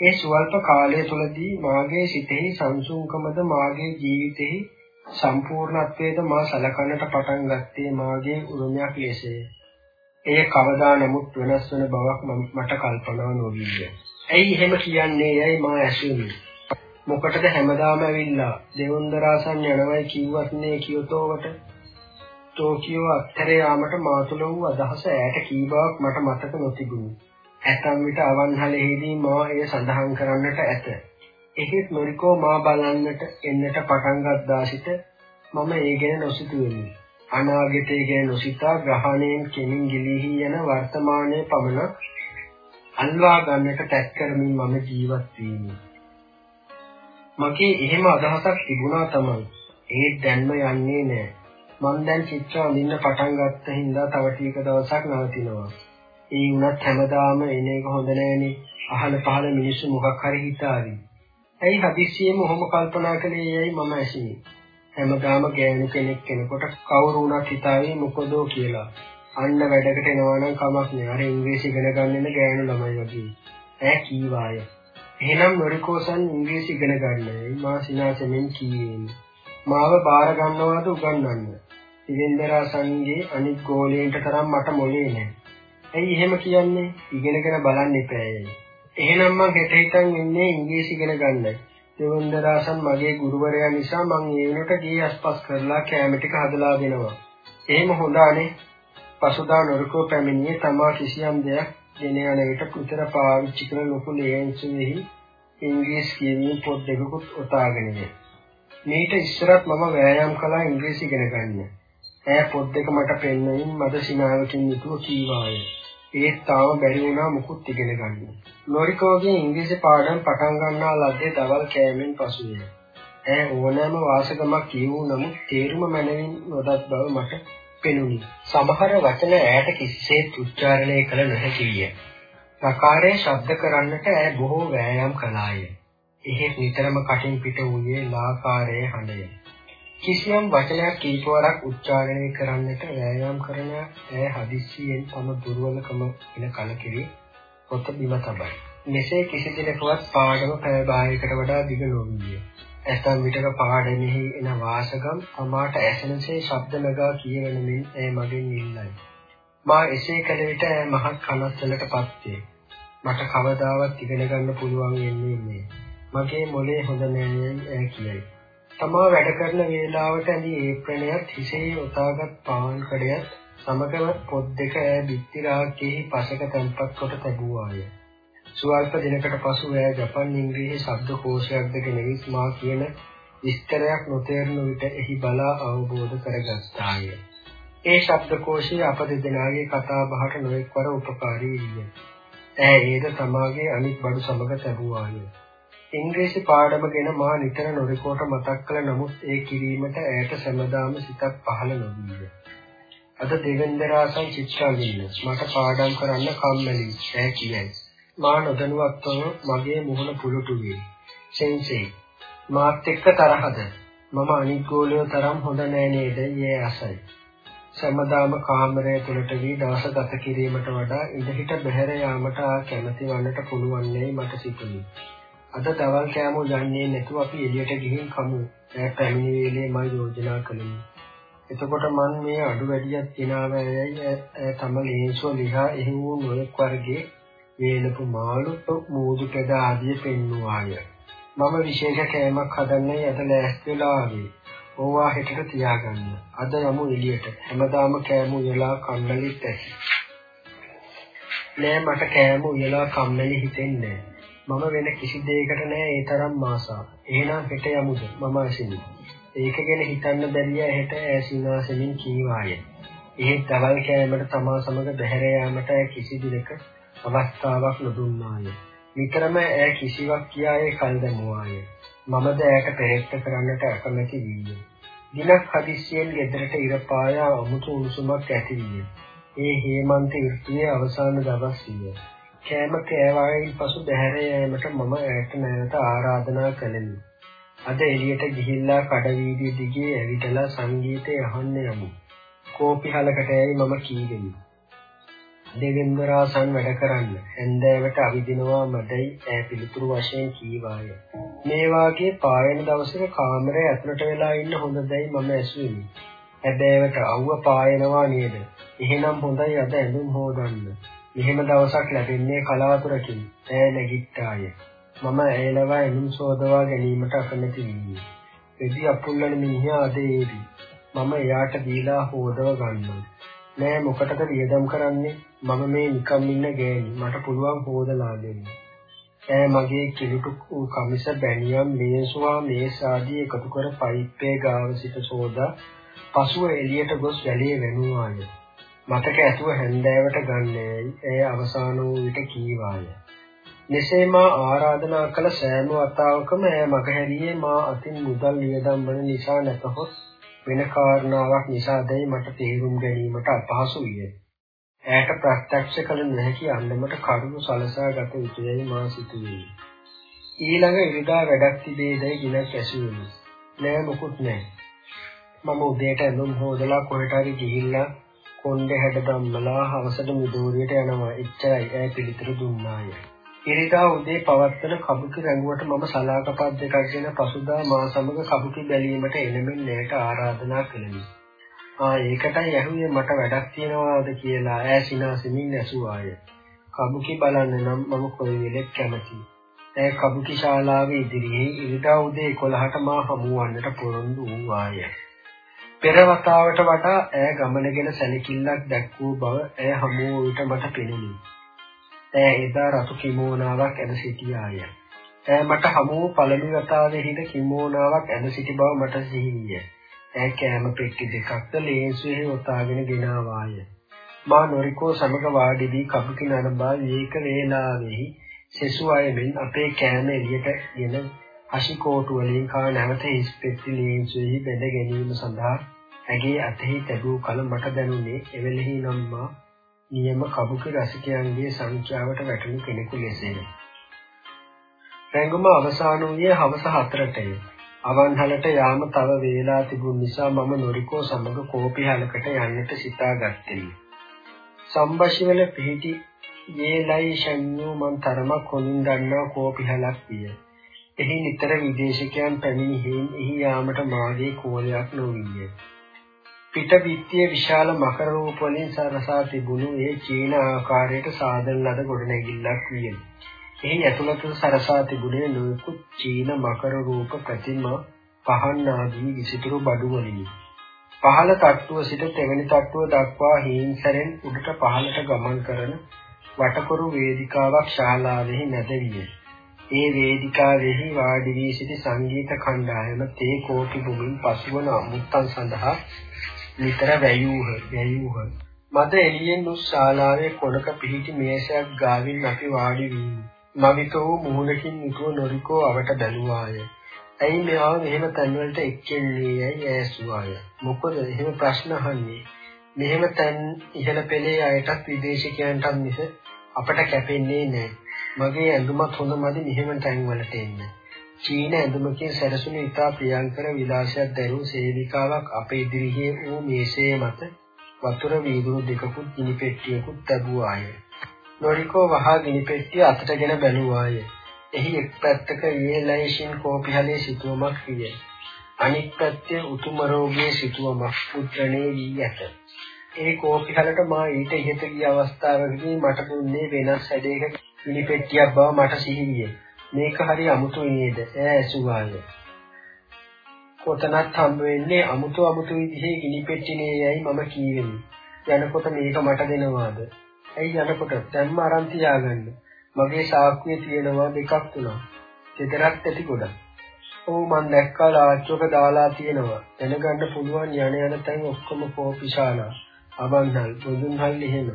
ඒ සුවල්ප කාලය තුළදී මාගේ සිතෙහි සංසුන්කමද මාගේ ජීවිතෙහි සම්පූර්ණත්වයේද මා සලකන්නට පටන් ගත්තේ මාගේ උරුමයක් ලෙසය. එය කවදා නමුත් වෙනස් වන බවක් මට කල්පනා නොවිය. ඇයි එහෙම කියන්නේ යයි මා ඇසුනි. මොකටද හැමදාම ඇවිල්ලා දෙවොන්දරාසන් යනවයි කිව්වත් නේ කියතෝවට ටෝකියෝ අත්තරේ යාමට මා තුළ වූ අදහස ඈට කී බවක් මට මතක නොතිබුණි. ඇතම් විට අවන්හලෙහිදී මා එය සඳහන් කරන්නට ඇත. එහෙත් නොරිකෝ මා බලන්නට එන්නට පටන් ගත්තා සිට මම ඒ ගැන නොසිතුවෙමි. අනාගතය ගැන නොසිතා ග්‍රහණයෙන් කෙමින් ගිලිහි යන වර්තමානයේ පමණ අල්වා ගන්නට තැත් කරමින් මම ජීවත් වීමි. මගේ එහෙම අදහසක් තිබුණා තමයි. ඒත් දැන්ම යන්නේ නෑ. මං දැන් චිත්‍ර අඳින්න පටන් ගත්ත හින්දා තව ටික දවසක් නවතිනවා. ඒ වුණත් හැමදාම එන එක හොඳ නෑනේ. අහල පහල මිනිස්සු මොකක් හරි හිතාවි. ඇයි හදිස්සියෙම ඔහොම කල්පනා කළේ යයි මම ඇසිනි. හැමදාම ගෑනු කෙනෙක් කෙනකොට කවුරු වුණත් හිතාවේ මොකදෝ කියලා. අන්න වැඩකට එනවා නම් කමක් නෑ. අර ඉංග්‍රීසි ඉගෙන ගන්න ගෑනු ළමයි වගේ. ඈ කීවාය. එහෙනම් නොරිකෝසන් ඉංග්‍රීසි ඉගෙන ගන්නයි මා සිනාසෙමින් කීවේ. මාව බාර ගන්නවද උගන්වන්න. ඉවෙන්දරාසන්ගේ අනිත් ගෝලීන්ට තරම් මට මොලේ නෑ. ඇයි එහෙම කියන්නේ? ඉගෙනගෙන බලන්න එපායි. එහෙනම් මං හෙට හිටන් ඉන්නේ ඉංග්‍රීසි ඉගෙන ගන්නයි. දෙවන්දරාසන් මගේ ගුරුවරයා නිසා මං ඒ වෙනට ගේ අස්පස් කරලා කැම ටික හදලා දෙනවා. එහෙම හොඳානේ. පසුදා නොරිකෝ පැමිණියේ තමා කිසියම් දෙයක් ගෙන යන විට උතර පාවිච්චි කරන ලොකු ලේන්සුවේහි ඉංග්‍රීසි කියවීම පොත් දෙකකුත් ඔතාගෙන ඉන්නේ. මීට ඉස්සරත් මම වෑයම් කළා ඉංග්‍රීසි ඉගෙන ගන්න. ඈ පොත් දෙක මට පෙන්වමින් මද සිනාවකින් යුතුව කීවාය. ඒත් තාම බැරි වුණා මුකුත් ඉගෙන ගන්න. නොරිකෝගේ ඉංග්‍රීසි පාඩම් පටන් ගන්නා ලද්දේ දවල් කෑමෙන් පසුය. ඈ ඕනෑම වාසකමක් කියවූ නමුත් තේරුම මැනවින් නොදත් බව මට පෙනුනි. සමහර වචන ඈට කිසිසේත් උච්චාරණය කළ නොහැකි විය. ප්‍රකාරයේ ශබ්ද කරන්නට ඈ බොහෝ වෑයම් කළාය. එහෙත් නිතරම කටින් පිට වූයේ ලාකාරයේ හඬය. කිසියම් වචනයක් කීපවරක් උච්චාරණය කරන්නට වෑයම් කරන ඈ හදිස්සියෙන් තම දුර්වලකම වෙන කලකිරි පොත බිම තබයි. මෙසේ කිසි දිනකවත් පාඩම පැය භාගයකට වඩා දිග නොවිය. ඇතම් විටක පාඩමෙහි එන වාසගම් තමාට ඇසෙනසේ ශබ්ද නගා කියවෙන මෙන් ඒ මගෙන් ඉල්ලයි. මා එසේ කළ විට ඇය මහත් කනස්සලටපත් වේ. මට කවදාවත් ඉගෙන ගන්න පුළුවන් වෙන්නේ නෑ. මගේ මොලේ හොඳ නෑ ඇය කියයි. තමා වැඩ කරන වේලාවට ඇඳි ඒප්‍රණයත් හිසේ ඔතාගත් පාන් කඩයත් සමගම පොත් දෙක ඈ බිත්ති රාග්ගෙහි පසක තැන්පත් කොට තැබුවාය. සුවල්ප දිනකට පසු එය ජපන් ඉංග්‍රීසි ශබ්දකෝෂයක්ද ගෙනවිස් මා කියන විස්තරයක් නොතේරුණු විට එහි බලා අවබෝධ කරගත්තාය. ඒ ශබ්දකෝෂය අප දෙදෙනාගේ කතා බහට නොඑක්වර උපකාරී විය. ඈ ඒද තමාගේ අනිත් බඩු සමග ලැබුවාය. ඉංග්‍රීසි පාඩම ගැන මා නිතර නොරිකෝට මතක් කළ නමුත් ඒ කිරීමට ඈට සැමදාම සිතක් පහළ නොවිය. අද දෙවෙන්දරාසන් චිත්‍රාලින්න මට පාඩම් කරන්න කම්මැලි ඈ කියයි. මා නොදැනුවත්වම මගේ මුහුණ පුරුටු වේ. සෙන්සෙයි මාත් එක්ක තරහද? මම අනිත් ගෝලියෝ තරම් හොඳ නෑ නේද? යේ අසයි. සමදාම කාමරය තුළට වී දවස ගත කිරීමට වඩා ඉඳහිට බැහැර යාමට කැමැති වන්නට පුළුවන්නේ මට සිතුනි. අද දවල් කෑමෝ යන්නේ නැතුව අපි එළියට ගිහින් කමු. ඈ පැමිණි වේලේ මම යෝජනා කළෙමි. එතකොට මන් මේ අඩු වැඩියක් තිනාව ඇයි තම ලේසුව ලිහා එහි වූ නොයෙක් වර්ගයේ වේලපු මාළු මූදු පෙද ආදිය පෙන්නුවාය. මම විශේෂ කෑමක් හදන්නයි අද ලෑස්ති වෙලා ආවේ. ඕවා හෙටට තියාගන්න. අද යමු එළියට. හැමදාම කෑමු වෙලා කම්මැලිත් ඇති. නෑ මට කෑමු වෙලා කම්මැලි හිතෙන්නේ මම වෙන කිසි දෙයකට නෑ ඒ තරම් මාසා. එහෙනම් හෙට යමුද? මම අසිනි. ඒක ගැන හිතන්න බැරිය හෙට ඈසිනාසෙමින් කීවාය. එහෙත් දවල් කෑමට තමා සමග බැහැර යාමට කිසි දිනක අවස්ථාවක් නොදුන්නාය. විතරම ඈ කිසිවක් කියායේ කල් දැමුවාය. මමද ඈට පෙරෙත්ත කරන්නට අකමැති වීය. දිනක් හදිස්සියෙන් ගෙදරට ඉර පායා අමුතු උණුසුමක් ඇති විය. ඒ හේමන්ත ඍතුවේ අවසාන දවස් විය. කෑම කෑවායින් පසු බැහැර යෑමට මම ඈට නැවත ආරාධනා කළෙමි. අද එළියට ගිහිල්ලා කඩවීදිය දිගේ ඇවිදලා සංගීතය අහන්න යමු. කෝපි හලකට ඇයි මම කීවෙමි. දෙවෙන්දරාසන් වැඩ කරන්න හැන්දෑවට අවිදිනවා මඩයි ඈ පිළිතුරු වශයෙන් කීවාය. මේ වාගේ පායන දවසක කාමරේ ඇතුළට වෙලා ඉන්න හොඳදයි මම ඇසුවෙමි. හැබෑවට අවුව පායනවා නේද? එහෙනම් හොඳයි අද ඇඳුම් හොදන්න. මෙහෙම දවසක් ලැබෙන්නේ කලාතුරකින්. ඈ නැගිට්ටාය. මම ඇයලවා ඇඳුම් සෝදවා ගැනීමට අකමැති වී. එදි අපුල්ලන මිනිහා අද ඒවි. මම එයාට දීලා හොදව ගන්නවා. නෑ මොකටද වියදම් කරන්නේ මම මේ නිකම් ඉන්න ගෑණි මට පුළුවන් හොදලා දෙන්න. ඈ මගේ කිලුටු කමිස බැනියම් මේසුවා මේස ආදී එකතු කර පයිප්පේ ගාව සිට සෝදා පසුව එළියට ගොස් වැලියේ වෙනුවාය. මතක ඇතුව හැන්දෑවට ගන්නෑයි ඇය අවසාන වූ විට කීවාය. මෙසේ මා ආරාධනා කළ සෑම වතාවකම ඇය මගහැරියේ මා අතින් මුදල් වියදම් වන නිසා නැතහොත් වෙන කාරණාවක් නිසාදයි මට තේරුම් ගැනීමට අපහසු විය. ඈට ප්‍රත්‍යක්ෂ කළ නොහැකි අන්නමට කරුණු සලසා ගත යුතුයයි මා සිතුවේ. ඊළඟ ඉරිදා වැඩක් තිබේදයි ගිලක් ඇසුවෙමි. නෑ මොකුත් නෑ. මම උදේට ඇඳුම් හොදලා කොහෙට හරි ගිහිල්ලා කොණ්ඩේ හැඩ ධම්මලා හවසට මිදුවරියට යනවා. එච්චරයි ඈ පිළිතුරු දුන්නාය. ඉරිදා උදේ පවත්වන කබුකි රැඟුවට මම සලාකපත් දෙකක් ගෙන පසුදා මා සමග කබුකි බැලීමට එළඹෙන්න එයට ආරාධනා කළෙමි. ආ ඒකටයි ඇහුවේ මට වැඩක් තියනවාද කියලා ඈ සිනාසෙමින් ඇසුවාය. කබුකි බලන්න නම් මම කොයි වෙලෙත් කැමතියි. ඈ කබුකි ශාලාවේ ඉදිරියේ ඉරිදා උදේ 11ට මා හමු වන්නට පොරොන්දු වූවාය. පෙර වතාවට වඩා ඈ ගමනගෙන සැලකිල්ලක් දැක්වූ බව ඈ හමු වූ විට මට පෙනුනි. ඈ එදා රතු කිමෝනාවක් ඇඳ සිටියාය. ඈ මට හමු වූ පළමු වතාවේ හිඳ කිමෝනාවක් ඇඳ සිටි බව මට සිහි විය. ඈ කෑම පෙට්ටි දෙකක්ද ලේන්සුවේ ඔතාගෙන ගෙනාවාය. මා නොරිකෝ සමග වාඩි වී කපුකි නරඹා වේක වේලාවෙහි සෙසු අයමින් අපේ කෑම එළියට ගෙන අශිකෝටු වලින් කා නැවත හිස් පෙට්ටි ලේන්සුවේ බැඳ ගැනීම සඳහා ඇගේ අතෙහි තැබූ කල මට දැනුනේ එවෙලෙහි නම් මා නියම කබුක රසිකයන්ගේ සංඛ්‍යාවට වැටුණු කෙනෙකු ලෙසය. රැඟුම අවසන් වූයේ හවස 4ටය. අවන්හලට යාම තව වේලා තිබුණ නිසා මම නොරිකෝ සමග කෝපි හලකට යන්නට සිතාගත්තෙමි. සම්බෂිවල පිහිටි යේලයි ෂන්‍යෝ මන් තරමක් හොඳින් දන්නා කෝපි හලක් විය. එහි නිතර විදේශිකයන් පැමිණි හේන් එහි යාමට මාගේ කෝලයක් නොවිය. පිට විත්තිය විශාල මකර රූප වලින් සරසා තිබුණු ඒ චීන ආකාරයට සාදන ලද ගොඩනැගිල්ලක් විය. එහි ඇතුළත සරසා තිබුණේ නොයෙකුත් චීන මකර රූප ප්‍රතිමා පහන් ආදී විසිතුරු බඩු වලිනි. පහළ තට්ටුව සිට තෙවැනි තට්ටුව දක්වා හීන්සරෙන් උඩට පහළට ගමන් කරන වටකොරු වේදිකාවක් ශාලාවෙහි නැද විය. ඒ වේදිකාවෙහි වාඩි වී සිටි සංගීත කණ්ඩායම තේ කෝපි බුමින් පසුවන අමුත්තන් සඳහා නිතර වැයූහ වැයූහ. මද එළියෙන් උස් ශාලාවේ කොනක පිහිටි මේසයක් ගාවින් අපි වාඩි වී මවිතෝ මුහුණකින් යුතුව නොරිකෝ අවට බැලුවාය. ඇයි මෙයාව මෙහෙම තැන්වලට එක්කෙන්නේ යයි ඇසුවාය? මොකද එහෙම ප්‍රශ්න අහන්නේ. මෙහෙම තැන් ඉහළ පෙළේ අයටත් විදේශිකයන්ටත් මිස අපට කැපෙන්නේ නැහැ. මගේ ඇඳුමත් හොඳ මදි මෙහෙම තැන්වලට එන්න. චීන ඇඳුමකින් සැරසුණු ඉතා ප්‍රියංකර විලාසයක් දැරූ සේවිකාවක් අපේ ඉදිරියේ වූ මේසේ මත වතුර වීදුරු දෙකකුත් ගිනි පෙට්ටියකුත් තැබුවාය. නොරිකෝ වහා ගිනි පෙට්ටිය අතටගෙන බැලුවාය. එහි එක් පැත්තක ඊලයිෂින් කෝපිහලේ සිටුවමක් විය. අනික් පැත්තේ උතුමරෝගයේ සිටුවමක් පුත්‍රණේ වී ඇත. ඒ කෝපිහලට මා ඊට ඉහත ගිය අවස්ථාවකදී මට දුන්නේ වෙනස් හැඩයක ගිනි පෙට්ටියක් බව මට සිහි විය. මේක හරි අමුතුයි නේද? ඈ ඇසුවාය. කොතනත් හම්බ වෙන්නේ අමුතු අමුතු විදිහේ ගිනි පෙට්ටිනේ යයි මම කීවෙමි. යනකොට මේක මට දෙනවාද? ඇයි යනකොට දැම්ම අරන් තියාගන්න. මගේ සාක්කුවේ තියෙනවා දෙකක් තුනක්. දෙදරක් ඇති ගොඩක්. ඔව් මං දැක්කා ලාච්චුවක දාලා තියෙනවා. දැනගන්න පුළුවන් යන යන තැන් ඔක්කොම කෝපිශාලා. අවන්හල්, බුදුන්හල් එහෙම.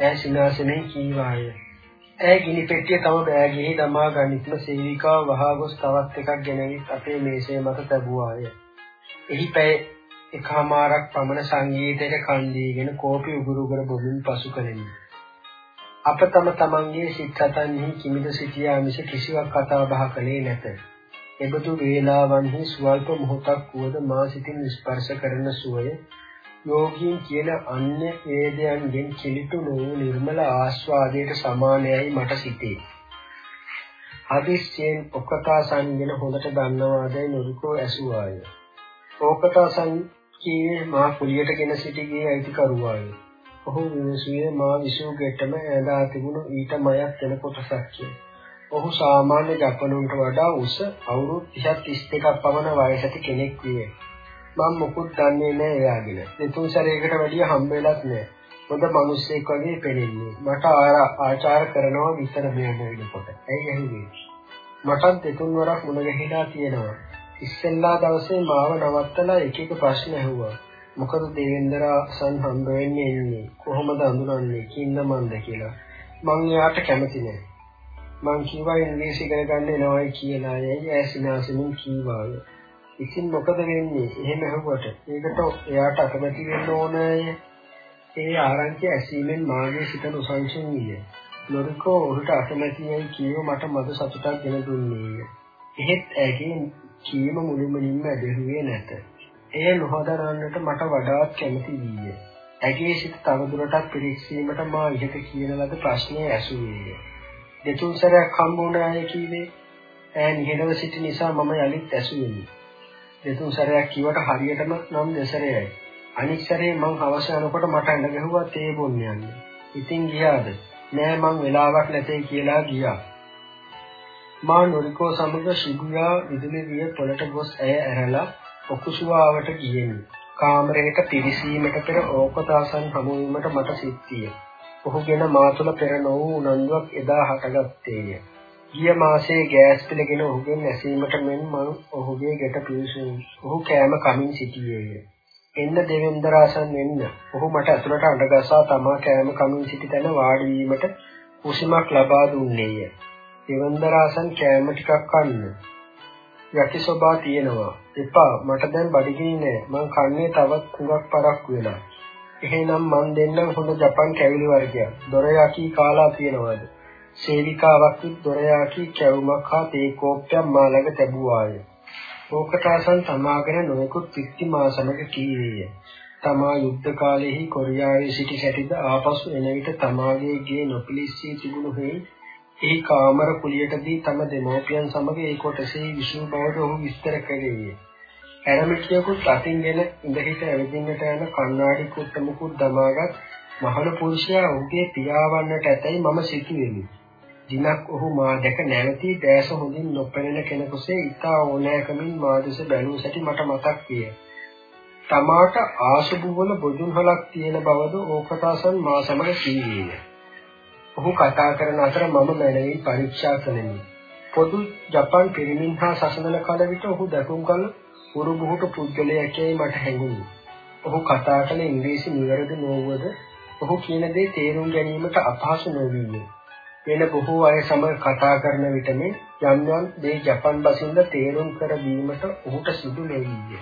ඈ සිනාසනේ කීවාය. ඇය ගිනි පෙට්ටිය තම බෑගයේ දමා ගනිත්ම සේවිකාව වහා ගොස් තවත් එකක් ගෙනවිත් අපේ මේසය මත තැබුවාය. එහි පැය එකමාරක් පමණ සංගීතයට කන් දීගෙන කෝපි උගුරු උගුර බොමින් පසු කළෙමි. අප තම තමන්ගේ සිත් හතන්හි කිමිද සිටියා මිස කිසිවක් කතා බහ කළේ නැත. එබඳු වේලාවන්හි ස්වල්ප මොහොතක් වුවද මා සිතින් ස්පර්ශ කරන සුවය යෝගීන් කියන අන්‍ය වේදයන්ගෙන් කිලිටු නොවූ නිර්මල ආස්වාදයට සමානයයි මට සිතේ. හදිස්සියෙන් ඔක්කතාසන් ගැන හොඳට දන්නවාදයි නොරිකෝ ඇසුවාය. ඕකතාසන් කීවේ මා කුලියටගෙන සිටිගේ අයිතිකරුවාය. ඔහු විමසුවේ මා විසූ ගෙටම ඇඳා තිබුණු ඊට මයක් වෙන කොටසක්ය. ඔහු සාමාන්‍ය ජපනුන්ට වඩා උස අවුරුදු 30 32ක් පමණ වයස ඇති කෙනෙක් විය. මම මොකුත් දන්නේ නැහැ එයාගෙන. දෙතුන් සැරයකට වැඩිය හම්බ වෙලත් නැහැ. හොඳ මිනිස්සෙක් වගේ පෙනෙන්නේ. මට ආචාර කරනවා විතර මේ වෙනකොට. ඇයි ඇහිවේ? මටත් දෙතුන් වරක් මුණ ගැහිලා තියෙනවා. ඉස්සෙල්ලා දවසේ මාව නවත්තලා එක එක ප්‍රශ්න ඇහුවා. මොකද දේවෙන්දරසන් හම්බ වෙන්නේ එන්නේ? කොහොමද අඳුනන්නේ? කින්න මන්ද කියලා. මං එයාට කැමති නෑ. මං කිව්වා ඉංග්‍රීසි ඉගෙන ගන්න එනවයි කියලා. ඇයි ඇසිනාසෙමින් කීවාය. ඉතින් මොකද වෙන්නේ? එහෙම ඇහුවට ඒකට එයාට අකමැති වෙන්න ඕනෑ. ඒ ආරංචි ඇසීමෙන් මාගේ සිත නොසන්සුන් විය. ලොරිකෝ උහුට අකමැතියි කියව මට මද සතුටක් ගෙන දුන්නේය. එහෙත් ඇගේ කීම මුළුමනින්ම ඇදහුවේ නැත. එය නොහදරන්නට මට වඩාත් කැමති විය. ඇගේ සිත තවදුරටත් පිරික්සීමට මා ඉහත කියන ලද ප්‍රශ්නය ඇසුවේය. දෙතුන් සැරයක් හම්බුණාය කීවේ ඈ නිහඬව සිටි නිසා මම යලිත් ඇසුවෙමි. දෙතුන් සැරයක් කිව්වට හරියටම නම් දෙසරයයි. අනිත් සැරේ මං හවස යනකොට මට ඇඳ ගැහුවා තේ බොන්න යන්න. ඉතින් ගියාද? නෑ මං වෙලාවක් නැතේ කියලා ගියා. මා නොරිකෝ සමග ශිබුයා විදුලිය පොළට ගොස් ඇය ඇරලා ඔකුසුවාවට ගියෙමි. කාමරයට පිවිසීමට පෙර ඕපතාසන් හමුවීමට මට සිත්තිය. ඔහුගෙන මා තුළ පෙර නොවූ උනන්දුවක් එදා හටගත්තේය. ගිය මාසයේ ගෑස් පිළගෙන ඔහුගෙන් ඇසීමට මෙන් මම ඔහුගේ ගෙට පිවිසුමි. ඔහු කෑම කමින් සිටියේය. එන්න දෙවෙන්දරාසන් එන්න. ඔහු මට ඇතුළට අඬගසා තමා කෑම කමින් සිටි තැන වාඩි වීමට කුසිමක් ලබා දුන්නේය. දෙවෙන්දරාසන් කෑම ටිකක් කන්න. යටිසොබා තියෙනවා. එපා මට දැන් බඩගිනි නෑ. මං කන්නේ තවත් කුඟක් පරක් වෙලා. එහෙනම් මං දෙන්නම් හොඳ ජපන් කැවිලි වර්ගයක්. දොර යකි කාලා තියෙනවද? සේවිකාවක් දොරයාකි කැවුමක් හා තේ කෝප්පයක් මා ළඟ තැබුවාය. ඕකටාසන් තමාගෙන නොයෙකුත් පිටි මා සමග කීවේය. තමා යුද්ධ කාලයේහි කොරියාවේ සිටි සැටිද ආපසු එන විට තමාගේ ගේ නොපිලිස්සී තිබුණු හේයි එහි කාමර කුලියටදී තම දෙමෝපියන් සමග ඒ කොටසේ විසූ බවට ඔහු විස්තර කළේය. ඇරමිටියකුත් අතින්ගෙන ඉඳහිට ඇවිදින්නට යන කණ්ණාඩි කුට්ටමකුත් දමාගත් මහණ පුරුෂයා ඔහුගේ පියාවන්නට ඇතැයි මම සිතුවෙමි. දිනක් ඔහු මා දැක නැවතී දැස හොඳින් නොපෙනෙන කෙනෙකුසේ ඉතා ඕනෑකමින් මා දෙස බැලූ සැටි මට මතක් විය. තමාට ආසුබු වල බොදුන්හලක් තියෙන බවද ඕකතාසන් මා සමග කීවේය. ඔහු කතා කරන අතර මම මැනවින් පරීක්ෂා කළෙමි. පොදු ජපන් පිරිමින් හා සසඳන කල විට ඔහු දකුම් කල උරුබුහුට පුද්ගලයෙක්යි මට හැඟුණි. ඔහු කතා කළ ඉංග්‍රීසි නිවැරදි නොවුවද ඔහු කියන දේ තේරුම් ගැනීමට අපහසු නොවිය. වෙන බොහෝ අය සමග කතා කරන විට මේ යම් යම් දේ ජපන් බසින්ද තේරුම් කර දීමට ඔහුට සිදු නොවිය.